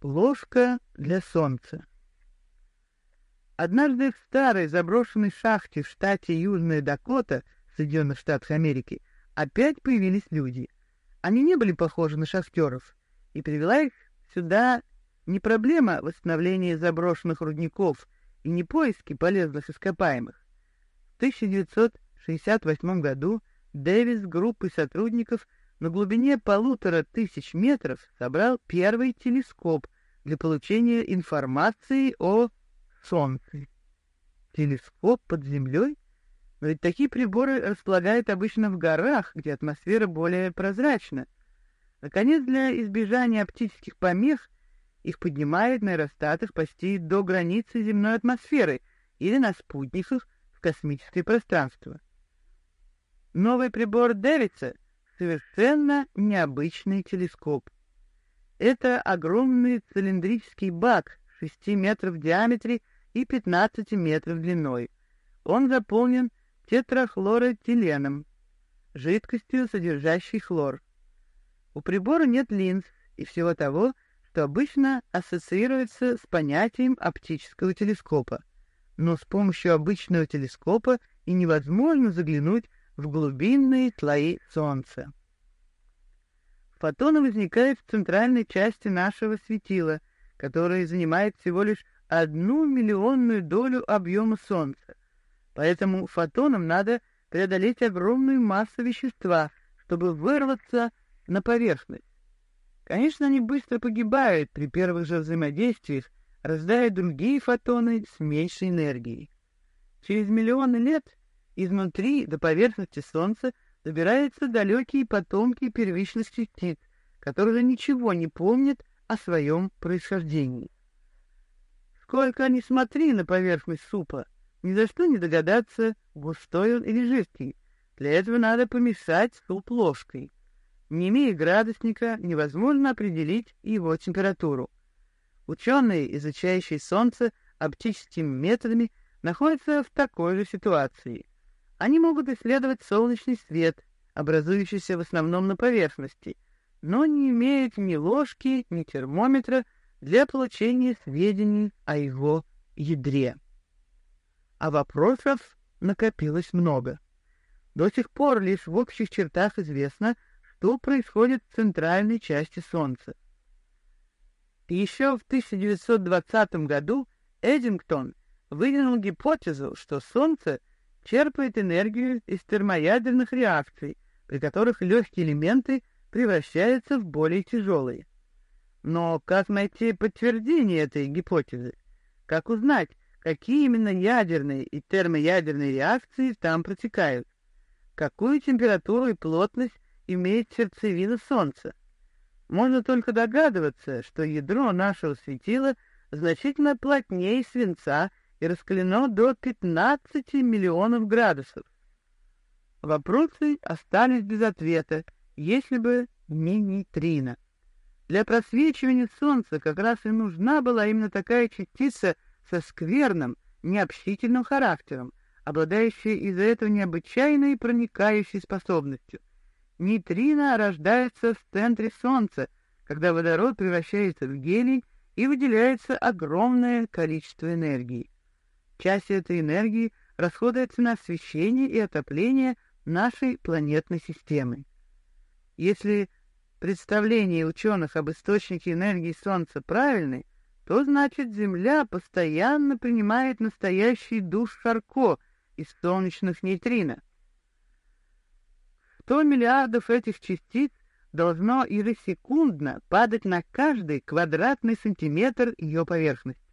Ложка для солнца. Однажды в старой заброшенной шахте в штате Южная Дакота, Соединенных Штатах Америки, опять появились люди. Они не были похожи на шахтеров, и привела их сюда не проблема восстановления заброшенных рудников и не поиски полезных ископаемых. В 1968 году Дэвис с группой сотрудников на глубине полутора тысяч метров собрал первый телескоп для получения информации о Солнце. Телескоп под землей? Но ведь такие приборы располагают обычно в горах, где атмосфера более прозрачна. Наконец, для избежания оптических помех их поднимают на аэростатах почти до границы земной атмосферы или на спутниках в космическое пространство. Новый прибор Дэвидса — совершенно необычный телескоп. Это огромный цилиндрический бак 6 метров в диаметре и 15 метров длиной. Он заполнен тетрахлоротиленом, жидкостью, содержащей хлор. У прибора нет линз и всего того, что обычно ассоциируется с понятием оптического телескопа. Но с помощью обычного телескопа и невозможно заглянуть в глубинные слои Солнца. Фотоны возникают в центральной части нашего светила, которая занимает всего лишь одну миллионную долю объема Солнца. Поэтому фотонам надо преодолеть огромную массу вещества, чтобы вырваться на поверхность. Конечно, они быстро погибают при первых же взаимодействиях, рождая другие фотоны с меньшей энергией. Через миллионы лет Изнутри до поверхности Солнца добираются далекие потомки первичных частиц, которые ничего не помнят о своем происхождении. Сколько ни смотри на поверхность супа, ни за что не догадаться, густой он или жидкий. Для этого надо помешать суп ложкой. Не имея градусника, невозможно определить его температуру. Ученые, изучающие Солнце оптическими методами, находятся в такой же ситуации. Они могут исследовать солнечный свет, образующийся в основном на поверхности, но не имеют ни ложки, ни термометра для получения сведений о его ядре. А вопросов накопилось много. До сих пор лишь в общих чертах известно, что происходит в центральной части Солнца. Еще в 1920 году Эдингтон выдвинул гипотезу, что Солнце черпает энергию из термоядерных реакций, при которых легкие элементы превращаются в более тяжелые. Но как найти подтверждение этой гипотезы? Как узнать, какие именно ядерные и термоядерные реакции там протекают? Какую температуру и плотность имеет сердцевина Солнца? Можно только догадываться, что ядро нашего светила значительно плотнее свинца раскалено до 15 миллионов градусов. Вопросы остались без ответа, если бы не нейтрино. Для просвечивания Солнца как раз и нужна была именно такая частица со скверным, необщительным характером, обладающая из-за этого необычайной проникающей способностью. Нейтрино рождается в центре Солнца, когда водород превращается в гелий и выделяется огромное количество энергии. Часть этой энергии расходуется на освещение и отопление нашей планетной системы. Если представления ученых об источнике энергии Солнца правильны, то значит Земля постоянно принимает настоящий душ Шарко из солнечных нейтрино. Сто миллиардов этих частиц должно ежесекундно падать на каждый квадратный сантиметр ее поверхности.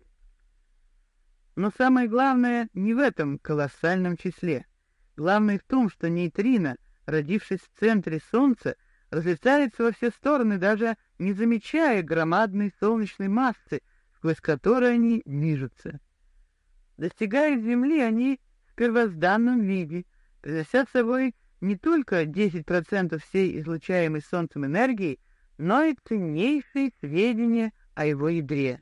Но самое главное не в этом колоссальном числе. Главное в том, что нейтрино, родившись в центре Солнца, разлетается во все стороны, даже не замечая громадной солнечной массы, сквозь которой они движутся. Достигая Земли, они в первозданном виде приносят с собой не только 10% всей излучаемой Солнцем энергии, но и ценнейшие сведения о его ядре.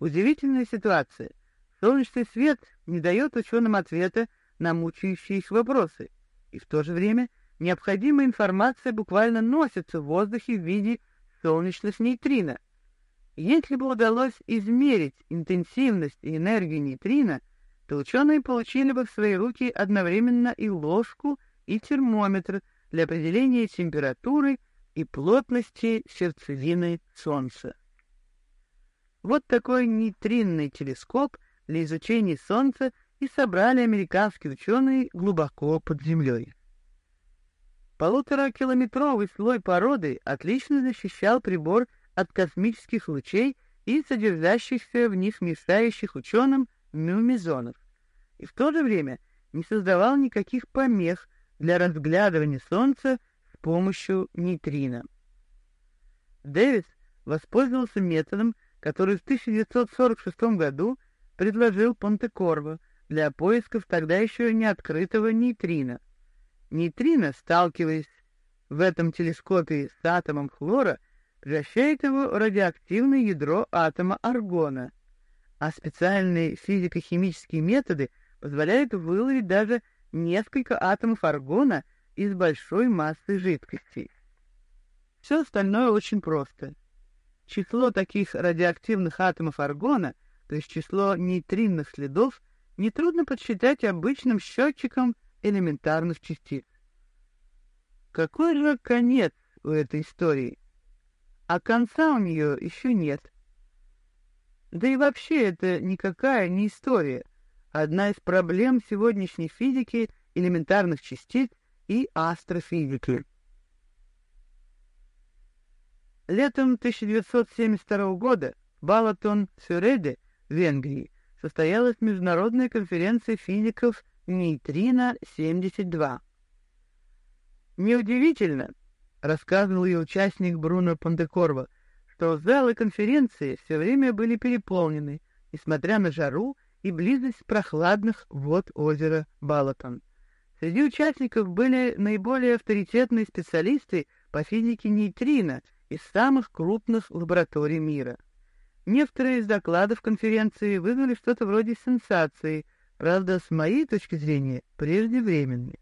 Удивительная ситуация. Солнечный свет не дает ученым ответа на мучающие их вопросы, и в то же время необходимая информация буквально носится в воздухе в виде солнечных нейтрино. Если бы удалось измерить интенсивность и энергию нейтрино, то ученые получили бы в свои руки одновременно и ложку, и термометр для определения температуры и плотности сердцевины Солнца. Вот такой нейтринный телескоп для изучения Солнца и собрали американские ученые глубоко под землей. Полуторакилометровый слой породы отлично защищал прибор от космических лучей и содержащихся в них мешающих ученым мюмезонов, и в то же время не создавал никаких помех для разглядывания Солнца с помощью нейтрино. Дэвис воспользовался методом, который в 1946 году предложил Понтекорво для поисков тогда еще не открытого нейтрино. Нейтрино, сталкиваясь в этом телескопе с атомом хлора, превращает его в радиоактивное ядро атома аргона, а специальные физико-химические методы позволяют выловить даже несколько атомов аргона из большой массы жидкости. Все остальное очень просто. Число таких радиоактивных атомов аргона, то есть число нейтринных следов, нетрудно подсчитать обычным счетчиком элементарных частиц. Какой же конец у этой истории? а конца у нее еще нет. Да и вообще это никакая не история, одна из проблем сегодняшней физики элементарных частиц и астрофизики. Летом 1972 года в Балатон-Сюреде в Венгрии состоялась международная конференция физиков «Нейтрино-72». Неудивительно, рассказывал ее участник Бруно Пандекорво, что залы конференции все время были переполнены, несмотря на жару и близость прохладных вод озера Балатон. Среди участников были наиболее авторитетные специалисты по физике нейтрино из самых крупных лабораторий мира. Некоторые из докладов конференции вызвали что-то вроде сенсации, правда, с моей точки зрения, преждевременной.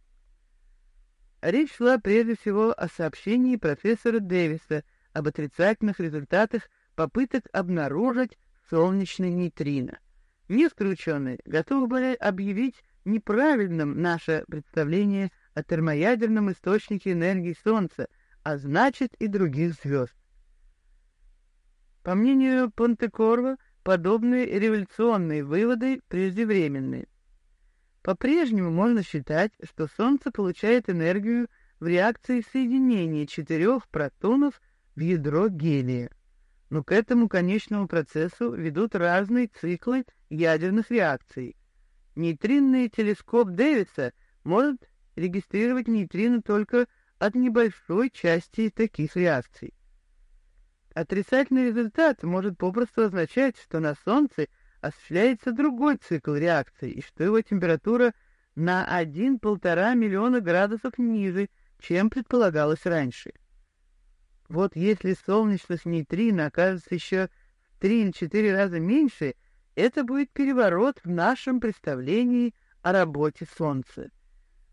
Речь шла прежде всего о сообщении профессора Дэвиса об отрицательных результатах попыток обнаружить солнечный нейтрино. Некоторые ученые готовы были объявить неправильным наше представление о термоядерном источнике энергии Солнца, а значит и других звезд. По мнению Понтекорва, подобные революционные выводы преждевременные. По-прежнему можно считать, что Солнце получает энергию в реакции соединения четырех протонов в ядро гелия. Но к этому конечному процессу ведут разные циклы ядерных реакций. Нейтринный телескоп Дэвиса может регистрировать нейтрино только от небольшой части таких реакций. Отрицательный результат может попросту означать, что на Солнце осуществляется другой цикл реакции, и что его температура на 1-1,5 миллиона градусов ниже, чем предполагалось раньше. Вот если солнечных нейтрино окажется еще в 3 или 4 раза меньше, это будет переворот в нашем представлении о работе Солнца.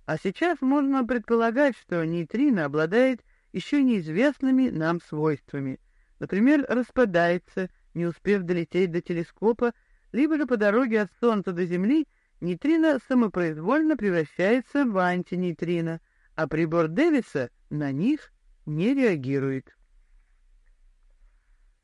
А сейчас можно предполагать, что нейтрино обладает еще неизвестными нам свойствами. Например, распадается, не успев долететь до телескопа либо же по дороге от Солнца до Земли нейтрино самопроизвольно превращается в антинейтрино, а прибор Дэвиса на них не реагирует.